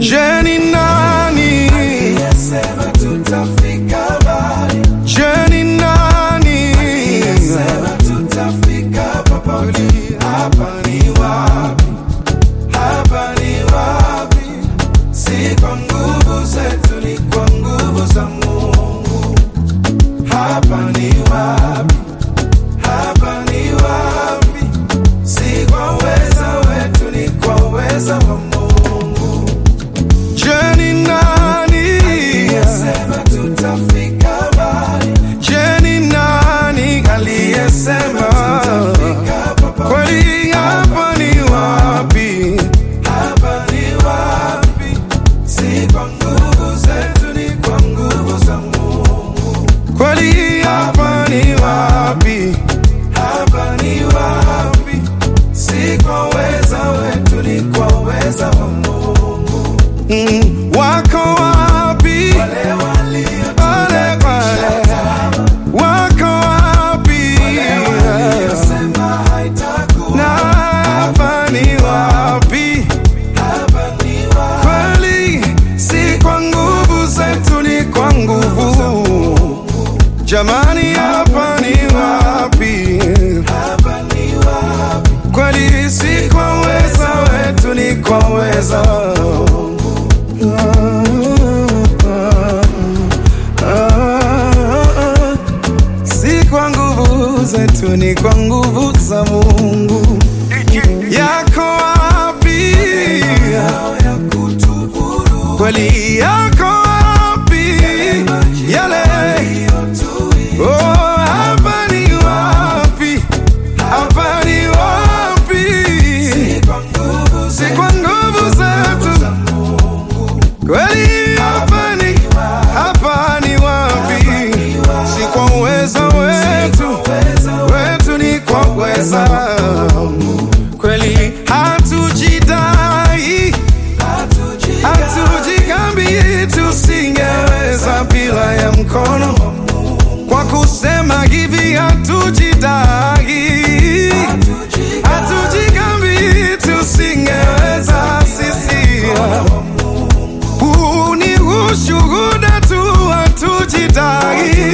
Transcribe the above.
Jenny, not. mm, wako wapi? Wale wale wako wapi? Na hapa ni wapi? Kweli si kwa nguvu zetu ni kwa nguvu. Jamani hapa ni wapi? zetu ni kwa nguvu za Mungu. Yako wapi kweli yako hatujitagi, hatujikambi, tusingeweza sisi. Huu ni ushuhuda tu, hatujitagi